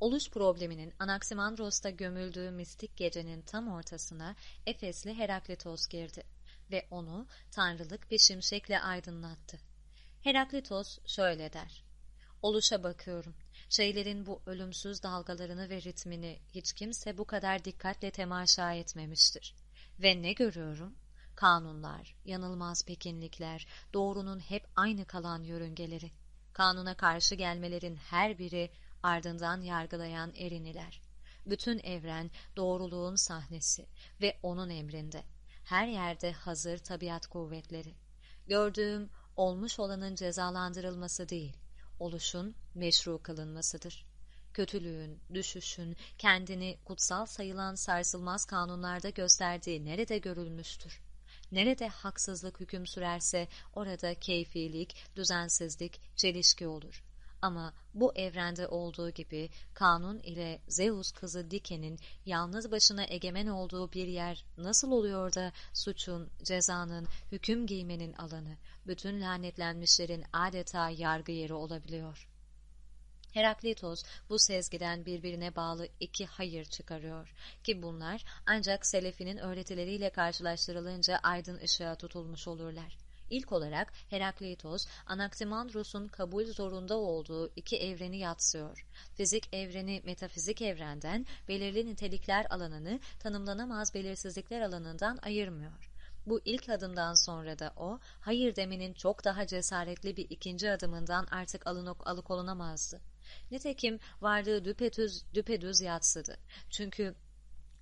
Oluş probleminin Anaximandros'ta gömüldüğü mistik gecenin tam ortasına Efesli Heraklitos girdi ve onu tanrılık bir şimşekle aydınlattı. Heraklitos şöyle der. Oluşa bakıyorum. Şeylerin bu ölümsüz dalgalarını ve ritmini hiç kimse bu kadar dikkatle temaşa etmemiştir. Ve ne görüyorum? Kanunlar, yanılmaz pekinlikler, doğrunun hep aynı kalan yörüngeleri. Kanuna karşı gelmelerin her biri ardından yargılayan eriniler. Bütün evren doğruluğun sahnesi ve onun emrinde. Her yerde hazır tabiat kuvvetleri. Gördüğüm olmuş olanın cezalandırılması değil, oluşun meşru kılınmasıdır. Kötülüğün, düşüşün, kendini kutsal sayılan sarsılmaz kanunlarda gösterdiği nerede görülmüştür? Nerede haksızlık hüküm sürerse orada keyfilik, düzensizlik, çelişki olur. Ama bu evrende olduğu gibi kanun ile Zeus kızı Dike'nin yalnız başına egemen olduğu bir yer nasıl oluyor da suçun, cezanın, hüküm giymenin alanı, bütün lanetlenmişlerin adeta yargı yeri olabiliyor. Heraklitos bu sezgiden birbirine bağlı iki hayır çıkarıyor ki bunlar ancak Selefi'nin öğretileriyle karşılaştırılınca aydın ışığa tutulmuş olurlar. İlk olarak Herakleitos, Anaximandros'un kabul zorunda olduğu iki evreni yatsıyor. Fizik evreni metafizik evrenden, belirli nitelikler alanını tanımlanamaz belirsizlikler alanından ayırmıyor. Bu ilk adımdan sonra da o, hayır demenin çok daha cesaretli bir ikinci adımından artık alınok alıkolunamazdı. Nitekim varlığı düpedüz, düpedüz yatsıdı. Çünkü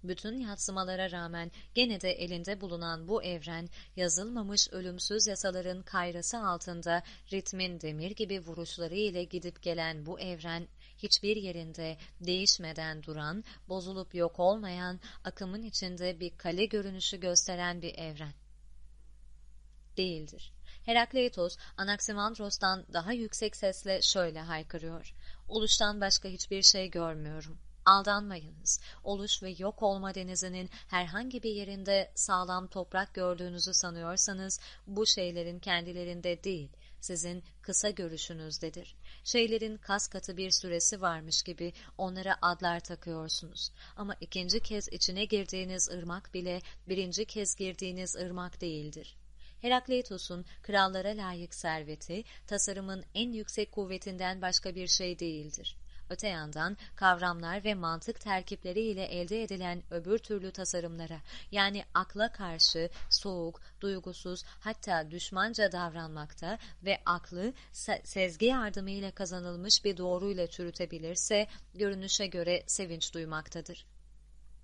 bütün yatsımalara rağmen gene de elinde bulunan bu evren, yazılmamış ölümsüz yasaların kayrası altında ritmin demir gibi vuruşları ile gidip gelen bu evren, hiçbir yerinde değişmeden duran, bozulup yok olmayan, akımın içinde bir kale görünüşü gösteren bir evren. Değildir. Herakleitos, Anaximandros'tan daha yüksek sesle şöyle haykırıyor. Oluştan başka hiçbir şey görmüyorum. Aldanmayınız. Oluş ve yok olma denizinin herhangi bir yerinde sağlam toprak gördüğünüzü sanıyorsanız bu şeylerin kendilerinde değil, sizin kısa görüşünüzdedir. Şeylerin kas katı bir süresi varmış gibi onlara adlar takıyorsunuz. Ama ikinci kez içine girdiğiniz ırmak bile birinci kez girdiğiniz ırmak değildir. Herakleitos'un krallara layık serveti, tasarımın en yüksek kuvvetinden başka bir şey değildir. Öte yandan kavramlar ve mantık terkipleri ile elde edilen öbür türlü tasarımlara yani akla karşı soğuk, duygusuz hatta düşmanca davranmakta ve aklı se sezgi yardımıyla kazanılmış bir doğruyla çürütebilirse görünüşe göre sevinç duymaktadır.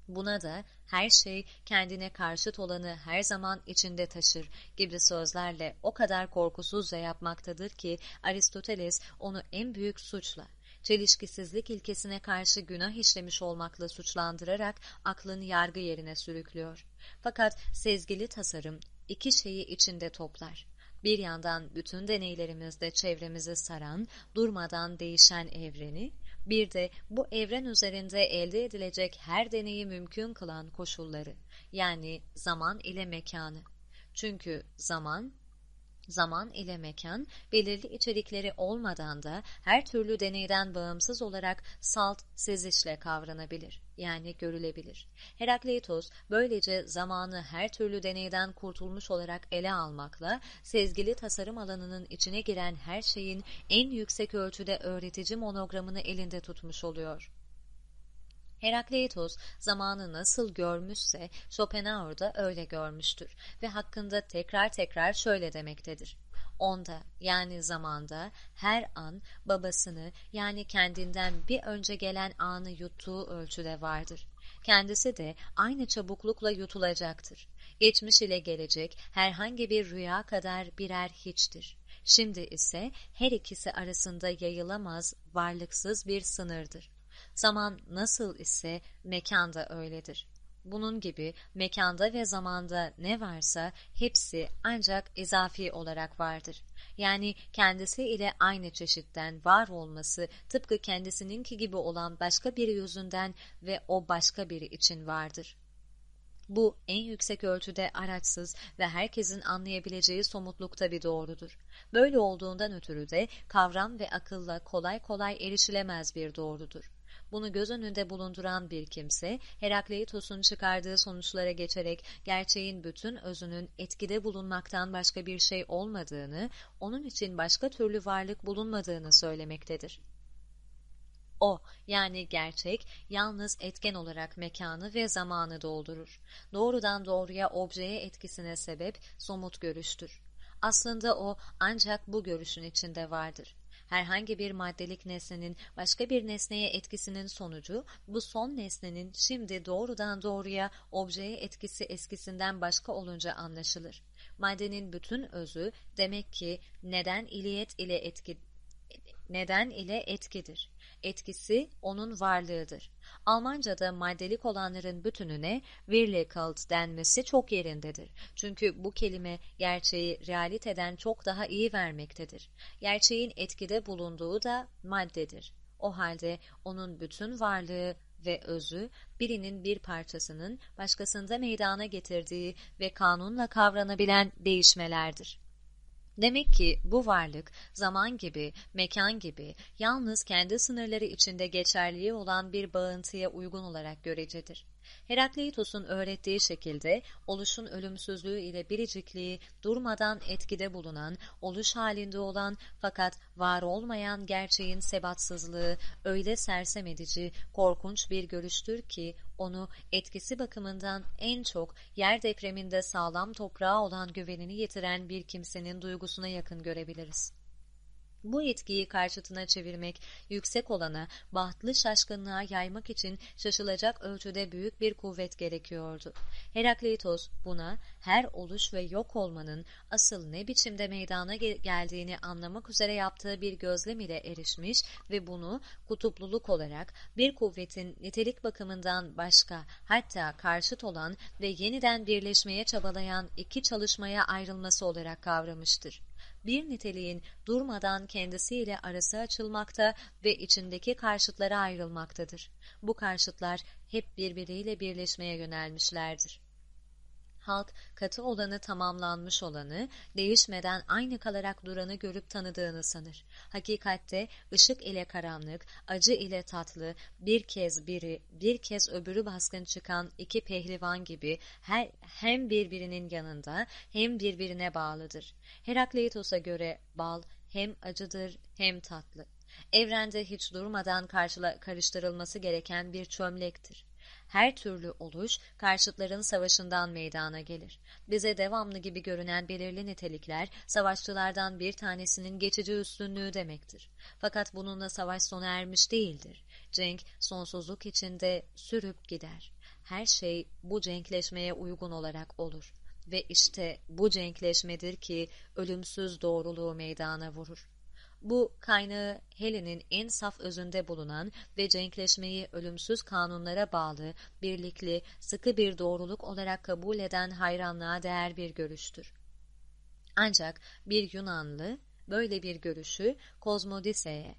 Buna da her şey kendine karşıt olanı her zaman içinde taşır gibi sözlerle o kadar korkusuzca yapmaktadır ki Aristoteles onu en büyük suçla çelişkisizlik ilkesine karşı günah işlemiş olmakla suçlandırarak aklın yargı yerine sürüklüyor. Fakat sezgili tasarım iki şeyi içinde toplar. Bir yandan bütün deneylerimizde çevremizi saran, durmadan değişen evreni, bir de bu evren üzerinde elde edilecek her deneyi mümkün kılan koşulları, yani zaman ile mekanı. Çünkü zaman zaman ile mekan, belirli içerikleri olmadan da her türlü deneyden bağımsız olarak salt sezişle kavranabilir, yani görülebilir. Herakleitos böylece zamanı her türlü deneyden kurtulmuş olarak ele almakla, sezgili tasarım alanının içine giren her şeyin en yüksek ölçüde öğretici monogramını elinde tutmuş oluyor. Herakleitos zamanı nasıl görmüşse Schopenhauer da öyle görmüştür ve hakkında tekrar tekrar şöyle demektedir. Onda yani zamanda her an babasını yani kendinden bir önce gelen anı yuttuğu ölçüde vardır. Kendisi de aynı çabuklukla yutulacaktır. Geçmiş ile gelecek herhangi bir rüya kadar birer hiçtir. Şimdi ise her ikisi arasında yayılamaz, varlıksız bir sınırdır. Zaman nasıl ise mekanda öyledir. Bunun gibi mekanda ve zamanda ne varsa hepsi ancak izafi olarak vardır. Yani kendisi ile aynı çeşitten var olması tıpkı kendisininki gibi olan başka biri yüzünden ve o başka biri için vardır. Bu en yüksek ölçüde araçsız ve herkesin anlayabileceği somutlukta bir doğrudur. Böyle olduğundan ötürü de kavram ve akılla kolay kolay erişilemez bir doğrudur. Bunu göz önünde bulunduran bir kimse, Herakleitos'un çıkardığı sonuçlara geçerek gerçeğin bütün özünün etkide bulunmaktan başka bir şey olmadığını, onun için başka türlü varlık bulunmadığını söylemektedir. O yani gerçek yalnız etken olarak mekanı ve zamanı doldurur. Doğrudan doğruya objeye etkisine sebep somut görüştür. Aslında o ancak bu görüşün içinde vardır. Herhangi bir maddelik nesnenin başka bir nesneye etkisinin sonucu, bu son nesnenin şimdi doğrudan doğruya objeye etkisi eskisinden başka olunca anlaşılır. Maddenin bütün özü demek ki neden iliyet ile etki neden ile etkidir. Etkisi onun varlığıdır. Almanca'da maddelik olanların bütününe Wirklichkeit denmesi çok yerindedir. Çünkü bu kelime gerçeği realiteden çok daha iyi vermektedir. Gerçeğin etkide bulunduğu da maddedir. O halde onun bütün varlığı ve özü birinin bir parçasının başkasında meydana getirdiği ve kanunla kavranabilen değişmelerdir. Demek ki bu varlık zaman gibi, mekan gibi yalnız kendi sınırları içinde geçerliği olan bir bağıntıya uygun olarak görecedir. Herakleitos'un öğrettiği şekilde oluşun ölümsüzlüğü ile biricikliği durmadan etkide bulunan, oluş halinde olan fakat var olmayan gerçeğin sebatsızlığı öyle sersem edici, korkunç bir görüştür ki onu etkisi bakımından en çok yer depreminde sağlam toprağa olan güvenini yitiren bir kimsenin duygusuna yakın görebiliriz. Bu etkiyi karşıtına çevirmek, yüksek olana, bahtlı şaşkınlığa yaymak için şaşılacak ölçüde büyük bir kuvvet gerekiyordu. Herakleitos buna her oluş ve yok olmanın asıl ne biçimde meydana geldiğini anlamak üzere yaptığı bir gözlem ile erişmiş ve bunu kutupluluk olarak bir kuvvetin nitelik bakımından başka hatta karşıt olan ve yeniden birleşmeye çabalayan iki çalışmaya ayrılması olarak kavramıştır bir niteliğin durmadan kendisiyle arası açılmakta ve içindeki karşıtlara ayrılmaktadır. Bu karşıtlar hep birbiriyle birleşmeye yönelmişlerdir. Halk katı olanı tamamlanmış olanı, değişmeden aynı kalarak duranı görüp tanıdığını sanır. Hakikatte ışık ile karanlık, acı ile tatlı, bir kez biri, bir kez öbürü baskın çıkan iki pehlivan gibi her, hem birbirinin yanında hem birbirine bağlıdır. Herakleitos'a göre bal hem acıdır hem tatlı. Evrende hiç durmadan karşıla, karıştırılması gereken bir çömlektir her türlü oluş karşıtların savaşından meydana gelir. Bize devamlı gibi görünen belirli nitelikler savaşçılardan bir tanesinin geçici üstünlüğü demektir. Fakat bununla savaş sona ermiş değildir. Cenk sonsuzluk içinde sürüp gider. Her şey bu cenkleşmeye uygun olarak olur. Ve işte bu cenkleşmedir ki ölümsüz doğruluğu meydana vurur. Bu kaynağı Helen'in en saf özünde bulunan ve cenkleşmeyi ölümsüz kanunlara bağlı, birlikli, sıkı bir doğruluk olarak kabul eden hayranlığa değer bir görüştür. Ancak bir Yunanlı böyle bir görüşü Kozmodise'ye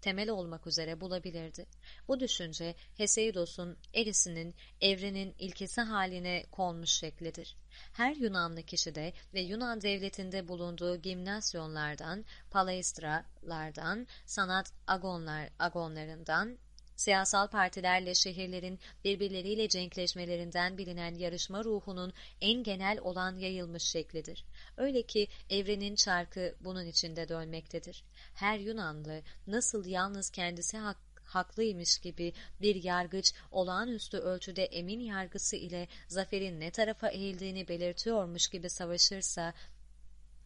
temel olmak üzere bulabilirdi. Bu düşünce Heseidos'un erisinin evrenin ilkesi haline konmuş şeklidir. Her Yunanlı kişide ve Yunan devletinde bulunduğu gimnasyonlardan, palaistralardan, sanat agonlar, agonlarından, siyasal partilerle şehirlerin birbirleriyle cenkleşmelerinden bilinen yarışma ruhunun en genel olan yayılmış şeklidir. Öyle ki evrenin çarkı bunun içinde dönmektedir. Her Yunanlı nasıl yalnız kendisi hakkında haklıymış gibi bir yargıç olağanüstü ölçüde emin yargısı ile zaferin ne tarafa eğildiğini belirtiyormuş gibi savaşırsa,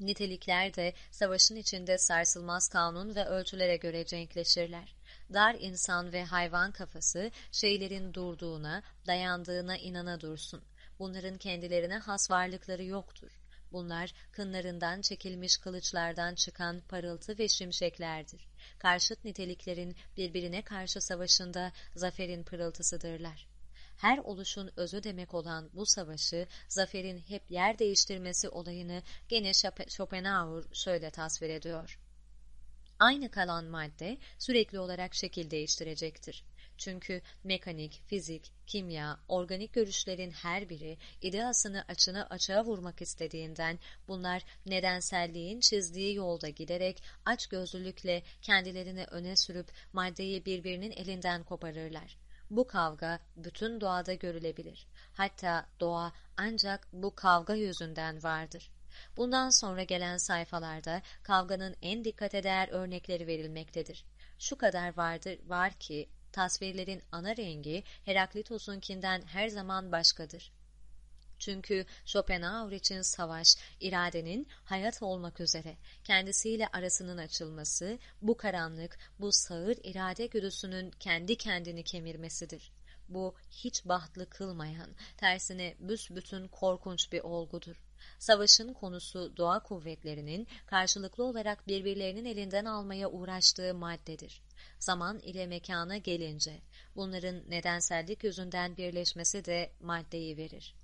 nitelikler de savaşın içinde sarsılmaz kanun ve ölçülere göre cenkleşirler. Dar insan ve hayvan kafası şeylerin durduğuna, dayandığına inana dursun. Bunların kendilerine has varlıkları yoktur. Bunlar kınlarından çekilmiş kılıçlardan çıkan parıltı ve şimşeklerdir. Karşıt niteliklerin birbirine karşı savaşında zaferin pırıltısıdırlar. Her oluşun özü demek olan bu savaşı, zaferin hep yer değiştirmesi olayını gene Schopenhauer şöyle tasvir ediyor. Aynı kalan madde sürekli olarak şekil değiştirecektir. Çünkü mekanik, fizik, kimya, organik görüşlerin her biri ideasını açına açığa vurmak istediğinden bunlar nedenselliğin çizdiği yolda giderek açgözlülükle kendilerini öne sürüp maddeyi birbirinin elinden koparırlar. Bu kavga bütün doğada görülebilir. Hatta doğa ancak bu kavga yüzünden vardır. Bundan sonra gelen sayfalarda kavganın en dikkate değer örnekleri verilmektedir. Şu kadar vardır var ki tasvirlerin ana rengi Heraklitos'unkinden her zaman başkadır. Çünkü Schopenhauer için savaş, iradenin hayat olmak üzere kendisiyle arasının açılması, bu karanlık, bu sağır irade güdüsünün kendi kendini kemirmesidir. Bu hiç bahtlı kılmayan, tersine büsbütün korkunç bir olgudur. Savaşın konusu doğa kuvvetlerinin karşılıklı olarak birbirlerinin elinden almaya uğraştığı maddedir. Zaman ile mekana gelince bunların nedensellik yüzünden birleşmesi de maddeyi verir.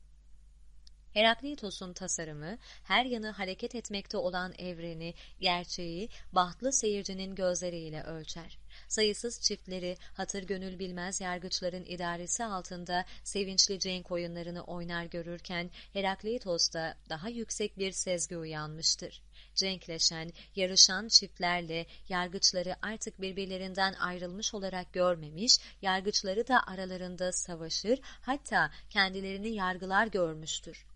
Heraklitos'un tasarımı, her yanı hareket etmekte olan evreni, gerçeği, bahtlı seyircinin gözleriyle ölçer. Sayısız çiftleri, hatır gönül bilmez yargıçların idaresi altında sevinçli cenk oyunlarını oynar görürken, Heraklitos da daha yüksek bir sezgi uyanmıştır. Cenkleşen, yarışan çiftlerle yargıçları artık birbirlerinden ayrılmış olarak görmemiş, yargıçları da aralarında savaşır, hatta kendilerini yargılar görmüştür.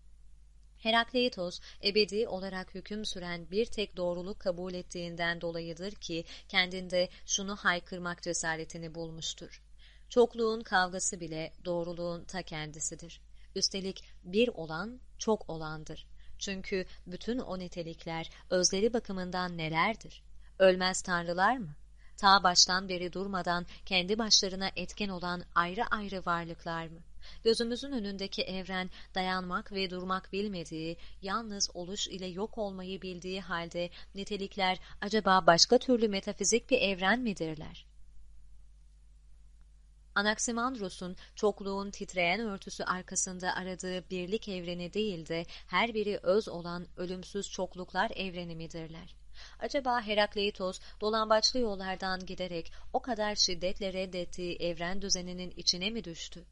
Herakleitos, ebedi olarak hüküm süren bir tek doğruluk kabul ettiğinden dolayıdır ki kendinde şunu haykırmak cesaretini bulmuştur. Çokluğun kavgası bile doğruluğun ta kendisidir. Üstelik bir olan çok olandır. Çünkü bütün o nitelikler özleri bakımından nelerdir? Ölmez tanrılar mı? Ta baştan beri durmadan kendi başlarına etken olan ayrı ayrı varlıklar mı? Gözümüzün önündeki evren dayanmak ve durmak bilmediği, yalnız oluş ile yok olmayı bildiği halde nitelikler acaba başka türlü metafizik bir evren midirler? Anaximandros'un çokluğun titreyen örtüsü arkasında aradığı birlik evreni değil de her biri öz olan ölümsüz çokluklar evreni midirler? Acaba Herakleitos dolambaçlı yollardan giderek o kadar şiddetle reddettiği evren düzeninin içine mi düştü?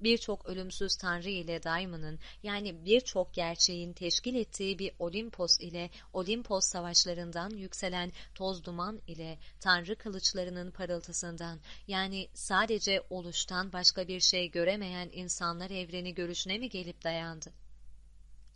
Birçok ölümsüz tanrı ile Daimon'ın yani birçok gerçeğin teşkil ettiği bir Olimpos ile Olimpos savaşlarından yükselen toz duman ile tanrı kılıçlarının parıltısından yani sadece oluştan başka bir şey göremeyen insanlar evreni görüşüne mi gelip dayandı?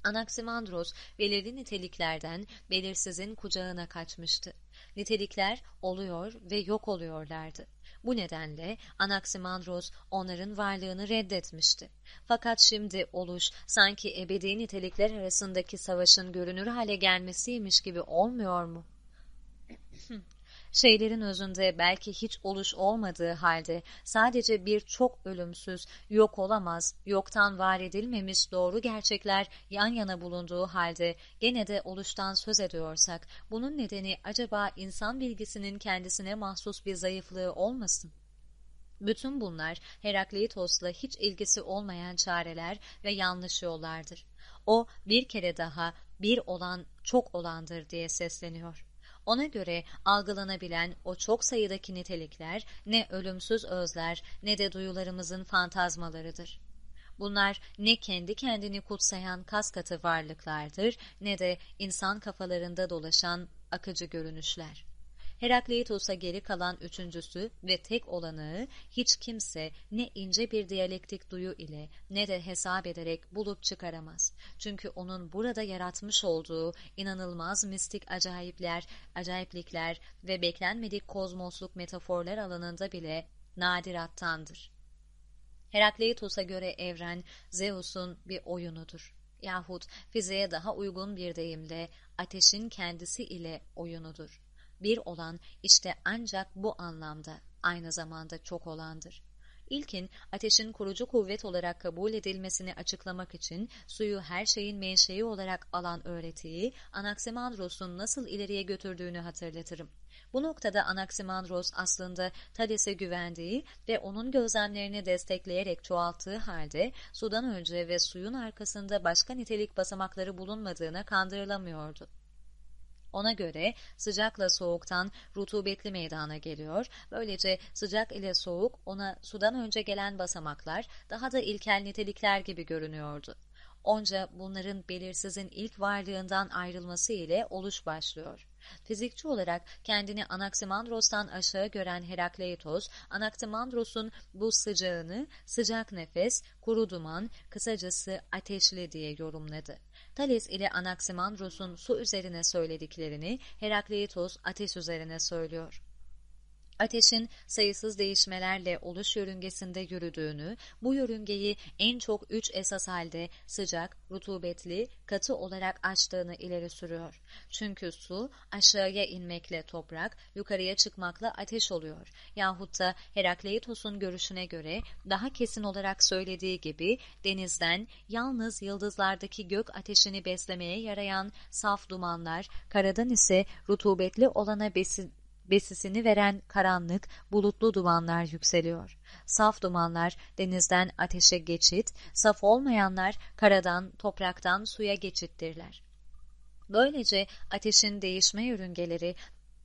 Anaximandros belirli niteliklerden belirsizin kucağına kaçmıştı. Nitelikler oluyor ve yok oluyorlardı. Bu nedenle Anaximandros onların varlığını reddetmişti. Fakat şimdi oluş sanki ebedi nitelikler arasındaki savaşın görünür hale gelmesiymiş gibi olmuyor mu? şeylerin özünde belki hiç oluş olmadığı halde sadece bir çok ölümsüz, yok olamaz, yoktan var edilmemiş doğru gerçekler yan yana bulunduğu halde gene de oluştan söz ediyorsak bunun nedeni acaba insan bilgisinin kendisine mahsus bir zayıflığı olmasın? Bütün bunlar Herakleitos'la hiç ilgisi olmayan çareler ve yanlış yollardır. O bir kere daha bir olan çok olandır diye sesleniyor. Ona göre algılanabilen o çok sayıdaki nitelikler ne ölümsüz özler ne de duyularımızın fantazmalarıdır. Bunlar ne kendi kendini kutsayan kas katı varlıklardır ne de insan kafalarında dolaşan akıcı görünüşler. Herakleitos'a geri kalan üçüncüsü ve tek olanağı hiç kimse ne ince bir diyalektik duyu ile ne de hesap ederek bulup çıkaramaz. Çünkü onun burada yaratmış olduğu inanılmaz mistik acayipler, acayiplikler ve beklenmedik kozmosluk metaforlar alanında bile nadirattandır. Herakleitos'a göre evren Zeus'un bir oyunudur yahut fiziğe daha uygun bir deyimle ateşin kendisi ile oyunudur bir olan işte ancak bu anlamda aynı zamanda çok olandır. İlkin ateşin kurucu kuvvet olarak kabul edilmesini açıklamak için suyu her şeyin menşei olarak alan öğretiyi Anaximandros'un nasıl ileriye götürdüğünü hatırlatırım. Bu noktada Anaximandros aslında Thales'e güvendiği ve onun gözlemlerini destekleyerek çoğalttığı halde sudan önce ve suyun arkasında başka nitelik basamakları bulunmadığına kandırılamıyordu. Ona göre sıcakla soğuktan rutubetli meydana geliyor. Böylece sıcak ile soğuk ona sudan önce gelen basamaklar daha da ilkel nitelikler gibi görünüyordu. Onca bunların belirsizin ilk varlığından ayrılması ile oluş başlıyor. Fizikçi olarak kendini Anaximandros'tan aşağı gören Herakleitos, Anaximandros'un bu sıcağını sıcak nefes, kuru duman, kısacası ateşli diye yorumladı. Thales ile Anaximandros'un su üzerine söylediklerini Herakleitos ateş üzerine söylüyor. Ateşin sayısız değişmelerle oluş yörüngesinde yürüdüğünü, bu yörüngeyi en çok üç esas halde sıcak, rutubetli, katı olarak açtığını ileri sürüyor. Çünkü su aşağıya inmekle toprak, yukarıya çıkmakla ateş oluyor. Yahut da Herakleitos'un görüşüne göre daha kesin olarak söylediği gibi denizden yalnız yıldızlardaki gök ateşini beslemeye yarayan saf dumanlar, karadan ise rutubetli olana besin besisini veren karanlık, bulutlu dumanlar yükseliyor. Saf dumanlar denizden ateşe geçit, saf olmayanlar karadan, topraktan suya geçittirler. Böylece ateşin değişme yörüngeleri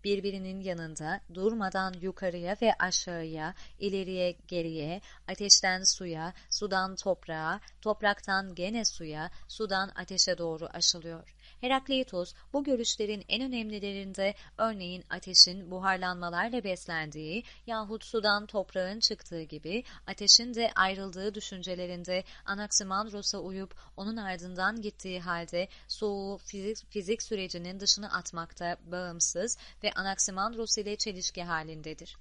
birbirinin yanında durmadan yukarıya ve aşağıya, ileriye geriye, ateşten suya, sudan toprağa, topraktan gene suya, sudan ateşe doğru aşılıyor. Herakleitos bu görüşlerin en önemlilerinde örneğin ateşin buharlanmalarla beslendiği yahut sudan toprağın çıktığı gibi ateşin de ayrıldığı düşüncelerinde Anaximandros'a uyup onun ardından gittiği halde soğuğu fizik, fizik sürecinin dışına atmakta bağımsız ve Anaximandros ile çelişki halindedir.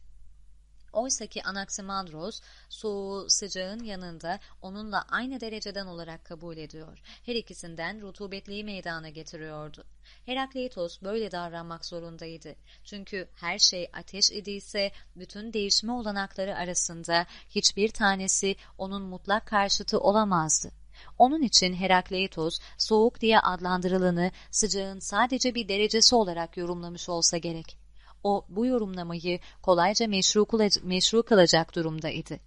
Oysaki Anaximandros soğuğu sıcağın yanında onunla aynı dereceden olarak kabul ediyor. Her ikisinden rutubetliği meydana getiriyordu. Herakleitos böyle davranmak zorundaydı. Çünkü her şey ateş idiyse bütün değişme olanakları arasında hiçbir tanesi onun mutlak karşıtı olamazdı. Onun için Herakleitos soğuk diye adlandırılanı sıcağın sadece bir derecesi olarak yorumlamış olsa gerek. O bu yorumlamayı kolayca meşru, meşru kılacak durumdaydı.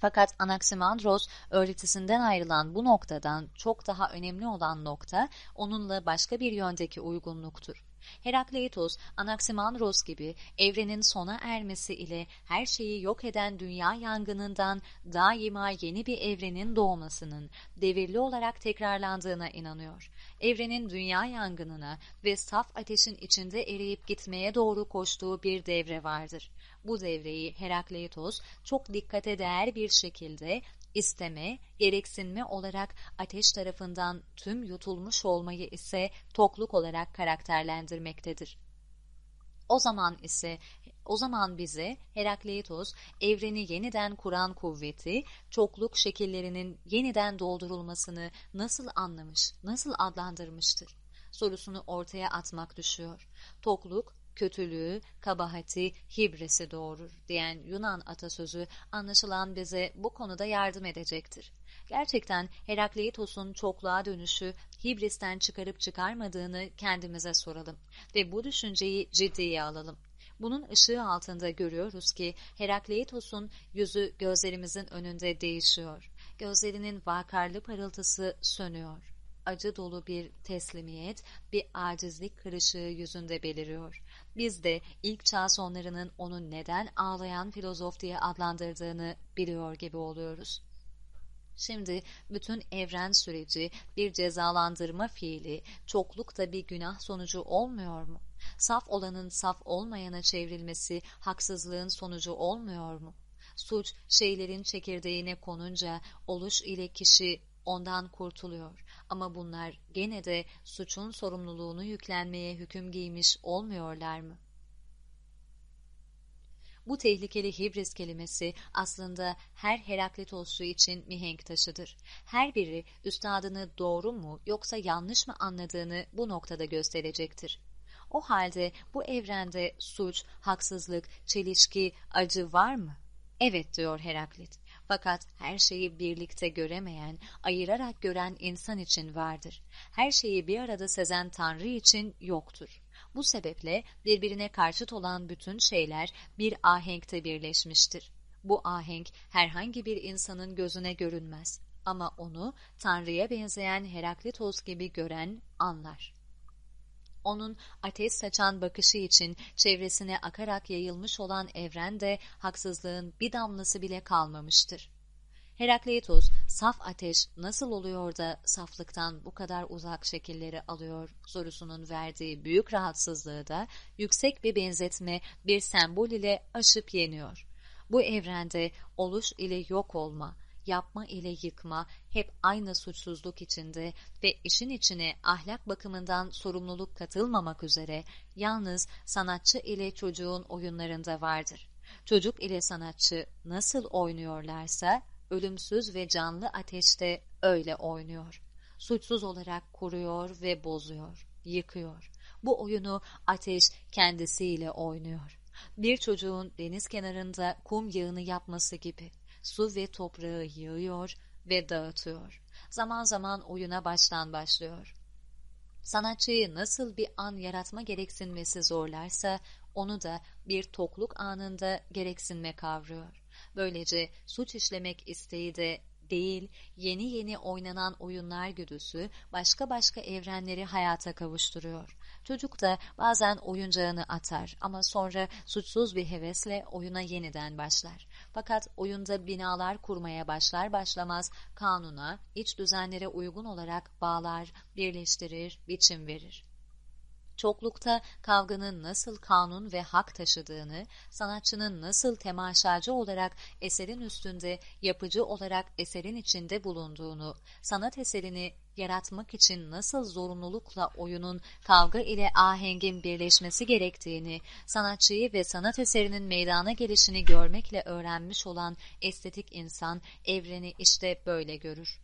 Fakat Anaximandros öğretisinden ayrılan bu noktadan çok daha önemli olan nokta onunla başka bir yöndeki uygunluktur. Herakleitos, Anaximandros gibi evrenin sona ermesi ile her şeyi yok eden dünya yangınından daima yeni bir evrenin doğmasının devirli olarak tekrarlandığına inanıyor. Evrenin dünya yangınına ve saf ateşin içinde eriyip gitmeye doğru koştuğu bir devre vardır. Bu devreyi Herakleitos çok dikkate değer bir şekilde isteme, gereksinme olarak ateş tarafından tüm yutulmuş olmayı ise tokluk olarak karakterlendirmektedir. O zaman ise o zaman bize Herakleitos evreni yeniden kuran kuvveti, çokluk şekillerinin yeniden doldurulmasını nasıl anlamış, nasıl adlandırmıştır? sorusunu ortaya atmak düşüyor. Tokluk, kötülüğü, kabahati, hibresi doğurur diyen Yunan atasözü anlaşılan bize bu konuda yardım edecektir. Gerçekten Herakleitos'un çokluğa dönüşü hibristen çıkarıp çıkarmadığını kendimize soralım ve bu düşünceyi ciddiye alalım. Bunun ışığı altında görüyoruz ki Herakleitos'un yüzü gözlerimizin önünde değişiyor. Gözlerinin vakarlı parıltısı sönüyor acı dolu bir teslimiyet, bir acizlik kırışığı yüzünde beliriyor. Biz de ilk çağ sonlarının onu neden ağlayan filozof diye adlandırdığını biliyor gibi oluyoruz. Şimdi bütün evren süreci bir cezalandırma fiili, çokluk da bir günah sonucu olmuyor mu? Saf olanın saf olmayana çevrilmesi haksızlığın sonucu olmuyor mu? Suç şeylerin çekirdeğine konunca oluş ile kişi ondan kurtuluyor. Ama bunlar gene de suçun sorumluluğunu yüklenmeye hüküm giymiş olmuyorlar mı? Bu tehlikeli hibris kelimesi aslında her Heraklitoslu için mihenk taşıdır. Her biri üstadını doğru mu yoksa yanlış mı anladığını bu noktada gösterecektir. O halde bu evrende suç, haksızlık, çelişki, acı var mı? Evet diyor Heraklit. Fakat her şeyi birlikte göremeyen, ayırarak gören insan için vardır. Her şeyi bir arada sezen Tanrı için yoktur. Bu sebeple birbirine karşıt olan bütün şeyler bir ahenkte birleşmiştir. Bu ahenk herhangi bir insanın gözüne görünmez ama onu Tanrı'ya benzeyen Heraklitos gibi gören anlar. Onun ateş saçan bakışı için çevresine akarak yayılmış olan evrende haksızlığın bir damlası bile kalmamıştır. Herakleitos, saf ateş nasıl oluyor da saflıktan bu kadar uzak şekilleri alıyor sorusunun verdiği büyük rahatsızlığı da yüksek bir benzetme, bir sembol ile aşıp yeniyor. Bu evrende oluş ile yok olma, yapma ile yıkma hep aynı suçsuzluk içinde ve işin içine ahlak bakımından sorumluluk katılmamak üzere yalnız sanatçı ile çocuğun oyunlarında vardır. Çocuk ile sanatçı nasıl oynuyorlarsa ölümsüz ve canlı ateşte öyle oynuyor. Suçsuz olarak kuruyor ve bozuyor, yıkıyor. Bu oyunu ateş kendisiyle oynuyor. Bir çocuğun deniz kenarında kum yağını yapması gibi su ve toprağı yığıyor ve dağıtıyor. Zaman zaman oyuna baştan başlıyor. Sanatçıyı nasıl bir an yaratma gereksinmesi zorlarsa onu da bir tokluk anında gereksinme kavruyor. Böylece suç işlemek isteği de değil, yeni yeni oynanan oyunlar güdüsü başka başka evrenleri hayata kavuşturuyor. Çocuk da bazen oyuncağını atar ama sonra suçsuz bir hevesle oyuna yeniden başlar. Fakat oyunda binalar kurmaya başlar başlamaz kanuna, iç düzenlere uygun olarak bağlar, birleştirir, biçim verir. Çoklukta kavganın nasıl kanun ve hak taşıdığını, sanatçının nasıl temaşacı olarak eserin üstünde, yapıcı olarak eserin içinde bulunduğunu, sanat eserini yaratmak için nasıl zorunlulukla oyunun kavga ile ahengin birleşmesi gerektiğini, sanatçıyı ve sanat eserinin meydana gelişini görmekle öğrenmiş olan estetik insan evreni işte böyle görür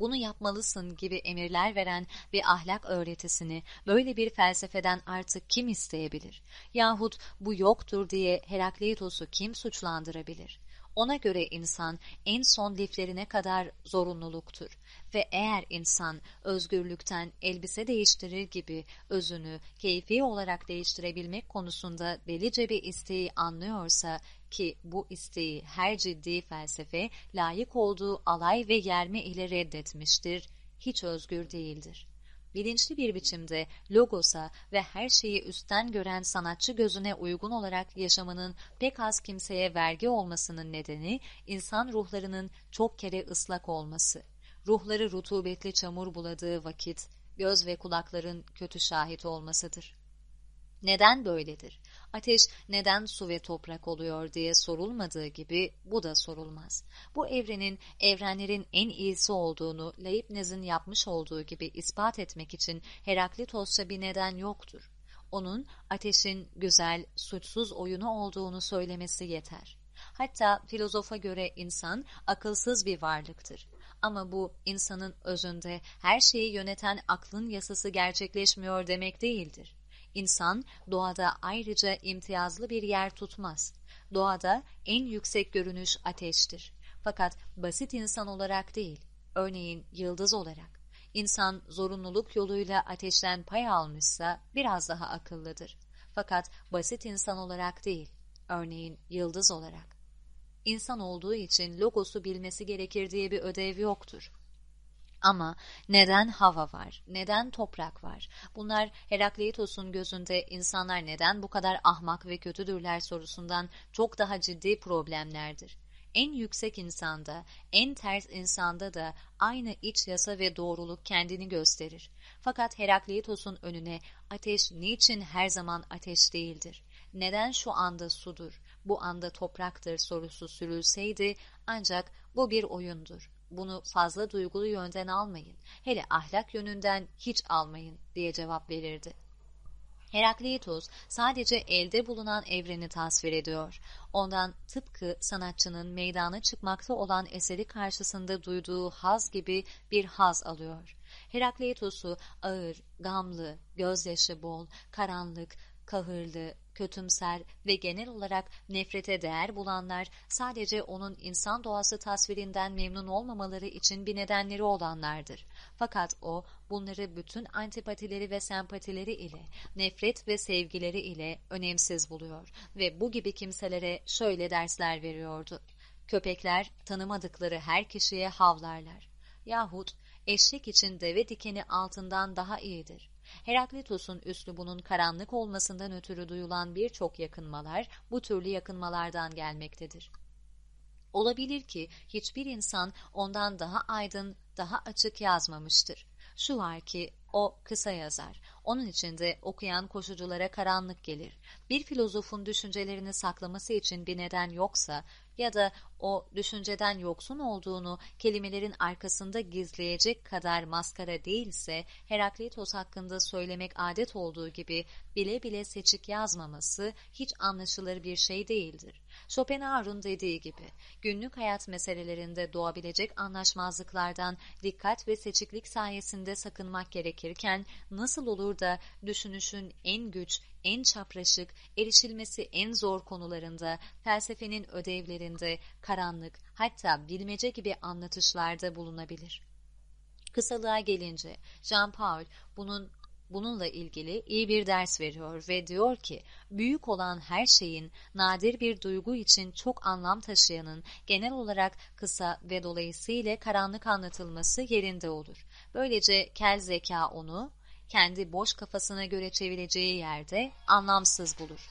bunu yapmalısın gibi emirler veren bir ahlak öğretisini böyle bir felsefeden artık kim isteyebilir? Yahut bu yoktur diye Herakleitos'u kim suçlandırabilir? Ona göre insan en son liflerine kadar zorunluluktur ve eğer insan özgürlükten elbise değiştirir gibi özünü keyfi olarak değiştirebilmek konusunda delice bir isteği anlıyorsa ki bu isteği her ciddi felsefe layık olduğu alay ve yerme ile reddetmiştir, hiç özgür değildir. Bilinçli bir biçimde logosa ve her şeyi üstten gören sanatçı gözüne uygun olarak yaşamının pek az kimseye vergi olmasının nedeni insan ruhlarının çok kere ıslak olması. Ruhları rutubetli çamur buladığı vakit göz ve kulakların kötü şahit olmasıdır. Neden böyledir? Ateş neden su ve toprak oluyor diye sorulmadığı gibi bu da sorulmaz. Bu evrenin evrenlerin en iyisi olduğunu Leibniz'in yapmış olduğu gibi ispat etmek için Heraklitosça bir neden yoktur. Onun ateşin güzel, suçsuz oyunu olduğunu söylemesi yeter. Hatta filozofa göre insan akılsız bir varlıktır. Ama bu insanın özünde her şeyi yöneten aklın yasası gerçekleşmiyor demek değildir. İnsan doğada ayrıca imtiyazlı bir yer tutmaz. Doğada en yüksek görünüş ateştir. Fakat basit insan olarak değil, örneğin yıldız olarak. İnsan zorunluluk yoluyla ateşten pay almışsa biraz daha akıllıdır. Fakat basit insan olarak değil, örneğin yıldız olarak. İnsan olduğu için logosu bilmesi gerekir diye bir ödev yoktur. Ama neden hava var, neden toprak var? Bunlar Herakleitos'un gözünde insanlar neden bu kadar ahmak ve kötüdürler sorusundan çok daha ciddi problemlerdir. En yüksek insanda, en ters insanda da aynı iç yasa ve doğruluk kendini gösterir. Fakat Herakleitos'un önüne ateş niçin her zaman ateş değildir? Neden şu anda sudur, bu anda topraktır sorusu sürülseydi ancak bu bir oyundur bunu fazla duygulu yönden almayın, hele ahlak yönünden hiç almayın diye cevap verirdi. Herakleitos sadece elde bulunan evreni tasvir ediyor. Ondan tıpkı sanatçının meydana çıkmakta olan eseri karşısında duyduğu haz gibi bir haz alıyor. Herakleitos'u ağır, gamlı, gözyaşı bol, karanlık, kahırlı, kötümser ve genel olarak nefrete değer bulanlar sadece onun insan doğası tasvirinden memnun olmamaları için bir nedenleri olanlardır. Fakat o bunları bütün antipatileri ve sempatileri ile, nefret ve sevgileri ile önemsiz buluyor ve bu gibi kimselere şöyle dersler veriyordu. Köpekler tanımadıkları her kişiye havlarlar. Yahut eşek için deve dikeni altından daha iyidir. Heraklitos'un üslubunun karanlık olmasından ötürü duyulan birçok yakınmalar bu türlü yakınmalardan gelmektedir. Olabilir ki hiçbir insan ondan daha aydın, daha açık yazmamıştır. Şu var ki o kısa yazar. Onun için de okuyan koşuculara karanlık gelir. Bir filozofun düşüncelerini saklaması için bir neden yoksa ya da o düşünceden yoksun olduğunu kelimelerin arkasında gizleyecek kadar maskara değilse Heraklitos hakkında söylemek adet olduğu gibi bile bile seçik yazmaması hiç anlaşılır bir şey değildir. Schopenhauer'un dediği gibi günlük hayat meselelerinde doğabilecek anlaşmazlıklardan dikkat ve seçiklik sayesinde sakınmak gerekirken nasıl olur da düşünüşün en güç, en çapraşık, erişilmesi en zor konularında, felsefenin ödevlerinde, karanlık, hatta bilmece gibi anlatışlarda bulunabilir. Kısalığa gelince Jean Paul bunun bununla ilgili iyi bir ders veriyor ve diyor ki büyük olan her şeyin nadir bir duygu için çok anlam taşıyanın genel olarak kısa ve dolayısıyla karanlık anlatılması yerinde olur. Böylece kel zeka onu kendi boş kafasına göre çevireceği yerde anlamsız bulur.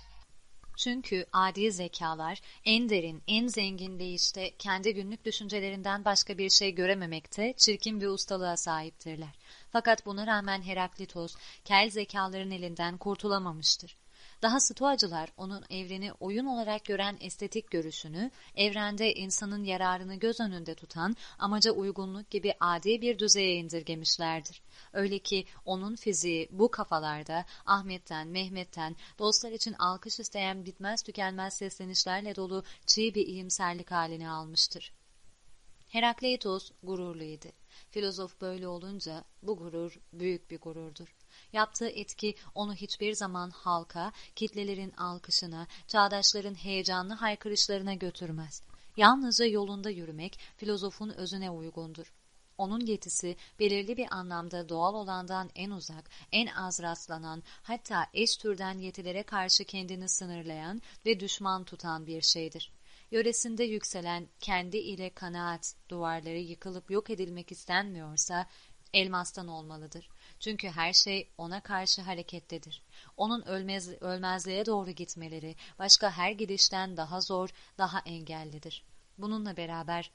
Çünkü adi zekalar en derin, en zengin deyişte kendi günlük düşüncelerinden başka bir şey görememekte çirkin bir ustalığa sahiptirler. Fakat buna rağmen Heraklitos kel zekaların elinden kurtulamamıştır. Daha stoacılar onun evreni oyun olarak gören estetik görüşünü, evrende insanın yararını göz önünde tutan amaca uygunluk gibi adi bir düzeye indirgemişlerdir. Öyle ki onun fiziği bu kafalarda Ahmet'ten, Mehmet'ten, dostlar için alkış isteyen bitmez tükenmez seslenişlerle dolu çiğ bir iyimserlik halini almıştır. Herakleitos gururluydu. Filozof böyle olunca bu gurur büyük bir gururdur. Yaptığı etki onu hiçbir zaman halka, kitlelerin alkışına, çağdaşların heyecanlı haykırışlarına götürmez. Yalnızca yolunda yürümek filozofun özüne uygundur. Onun yetisi belirli bir anlamda doğal olandan en uzak, en az rastlanan, hatta eş türden yetilere karşı kendini sınırlayan ve düşman tutan bir şeydir. Yöresinde yükselen kendi ile kanaat duvarları yıkılıp yok edilmek istenmiyorsa elmastan olmalıdır. Çünkü her şey ona karşı harekettedir. Onun ölmez, ölmezliğe doğru gitmeleri başka her gidişten daha zor, daha engellidir. Bununla beraber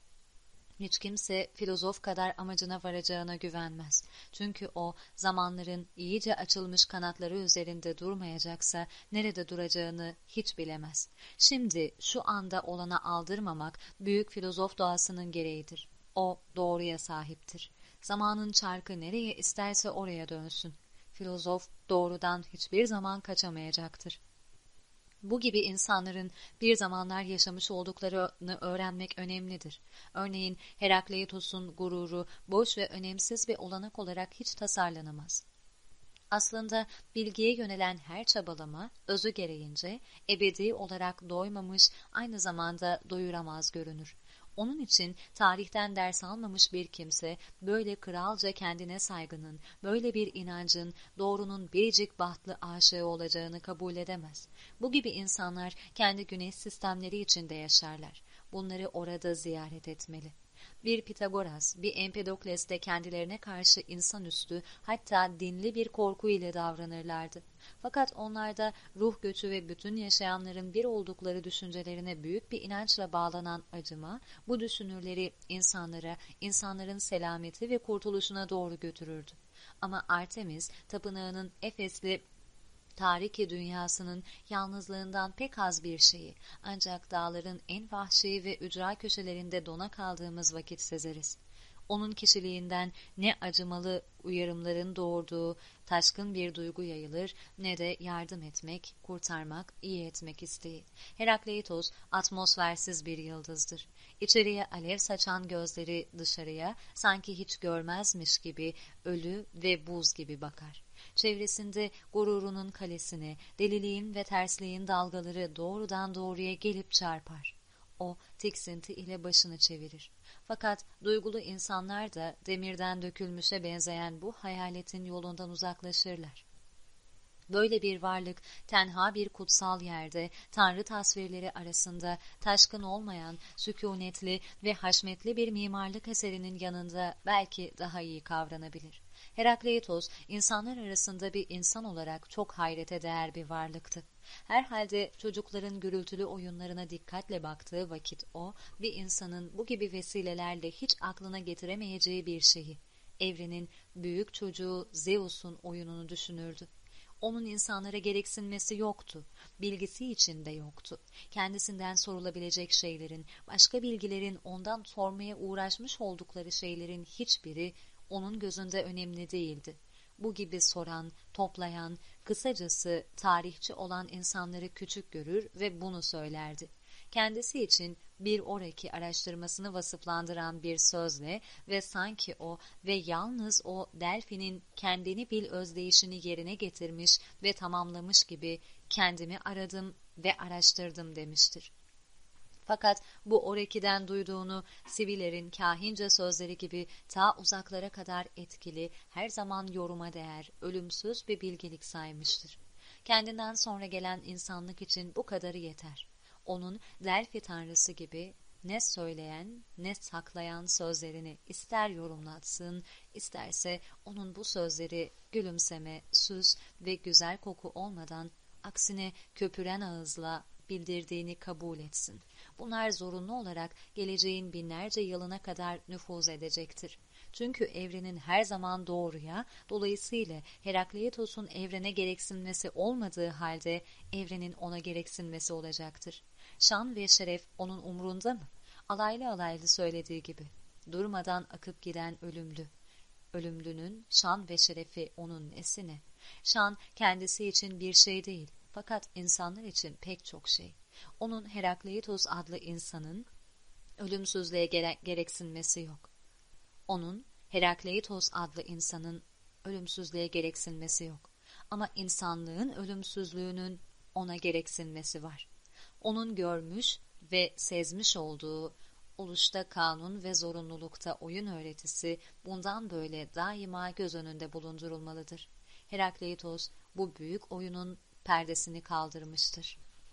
hiç kimse filozof kadar amacına varacağına güvenmez. Çünkü o zamanların iyice açılmış kanatları üzerinde durmayacaksa nerede duracağını hiç bilemez. Şimdi şu anda olana aldırmamak büyük filozof doğasının gereğidir. O doğruya sahiptir. Zamanın çarkı nereye isterse oraya dönsün. Filozof doğrudan hiçbir zaman kaçamayacaktır. Bu gibi insanların bir zamanlar yaşamış olduklarını öğrenmek önemlidir. Örneğin Herakleitos'un gururu boş ve önemsiz bir olanak olarak hiç tasarlanamaz. Aslında bilgiye yönelen her çabalama özü gereğince ebedi olarak doymamış aynı zamanda doyuramaz görünür. Onun için tarihten ders almamış bir kimse böyle kralca kendine saygının, böyle bir inancın doğrunun biricik bahtlı aşığı olacağını kabul edemez. Bu gibi insanlar kendi güneş sistemleri içinde yaşarlar. Bunları orada ziyaret etmeli. Bir Pitagoras, bir Empedokles de kendilerine karşı insanüstü hatta dinli bir korku ile davranırlardı. Fakat onlarda ruh göçü ve bütün yaşayanların bir oldukları düşüncelerine büyük bir inançla bağlanan acıma, bu düşünürleri insanlara, insanların selameti ve kurtuluşuna doğru götürürdü. Ama Artemis, tapınağının Efesli Tariki dünyasının yalnızlığından pek az bir şeyi ancak dağların en vahşi ve ücra köşelerinde dona kaldığımız vakit sezeriz. Onun kişiliğinden ne acımalı uyarımların doğurduğu taşkın bir duygu yayılır ne de yardım etmek, kurtarmak, iyi etmek isteği. Herakleitos atmosfersiz bir yıldızdır. İçeriye alev saçan gözleri dışarıya sanki hiç görmezmiş gibi ölü ve buz gibi bakar. Çevresinde gururunun kalesine, deliliğin ve tersliğin dalgaları doğrudan doğruya gelip çarpar. O tiksinti ile başını çevirir. Fakat duygulu insanlar da demirden dökülmüşe benzeyen bu hayaletin yolundan uzaklaşırlar. Böyle bir varlık tenha bir kutsal yerde tanrı tasvirleri arasında taşkın olmayan sükunetli ve haşmetli bir mimarlık eserinin yanında belki daha iyi kavranabilir. Herakleitos, insanlar arasında bir insan olarak çok hayrete değer bir varlıktı. Herhalde çocukların gürültülü oyunlarına dikkatle baktığı vakit o, bir insanın bu gibi vesilelerle hiç aklına getiremeyeceği bir şeyi, evrenin büyük çocuğu Zeus'un oyununu düşünürdü. Onun insanlara gereksinmesi yoktu. Bilgisi içinde yoktu. Kendisinden sorulabilecek şeylerin, başka bilgilerin ondan sormaya uğraşmış oldukları şeylerin hiçbiri onun gözünde önemli değildi. Bu gibi soran, toplayan, kısacası tarihçi olan insanları küçük görür ve bunu söylerdi kendisi için bir oraki araştırmasını vasıflandıran bir sözle ve sanki o ve yalnız o Delfi'nin kendini bil özdeyişini yerine getirmiş ve tamamlamış gibi kendimi aradım ve araştırdım demiştir. Fakat bu Oreki'den duyduğunu Siviler'in kahince sözleri gibi ta uzaklara kadar etkili, her zaman yoruma değer, ölümsüz bir bilgelik saymıştır. Kendinden sonra gelen insanlık için bu kadarı yeter onun Delphi tanrısı gibi ne söyleyen ne saklayan sözlerini ister yorumlatsın, isterse onun bu sözleri gülümseme, süs ve güzel koku olmadan aksine köpüren ağızla bildirdiğini kabul etsin. Bunlar zorunlu olarak geleceğin binlerce yılına kadar nüfuz edecektir. Çünkü evrenin her zaman doğruya, dolayısıyla Herakleitos'un evrene gereksinmesi olmadığı halde evrenin ona gereksinmesi olacaktır. Şan ve şeref onun umrunda mı? Alaylı alaylı söylediği gibi. Durmadan akıp giden ölümlü. Ölümlünün şan ve şerefi onun nesine? Şan kendisi için bir şey değil. Fakat insanlar için pek çok şey. Onun Herakleitos adlı insanın ölümsüzlüğe gere gereksinmesi yok. Onun Herakleitos adlı insanın ölümsüzlüğe gereksinmesi yok. Ama insanlığın ölümsüzlüğünün ona gereksinmesi var onun görmüş ve sezmiş olduğu oluşta kanun ve zorunlulukta oyun öğretisi bundan böyle daima göz önünde bulundurulmalıdır. Herakleitos bu büyük oyunun perdesini kaldırmıştır.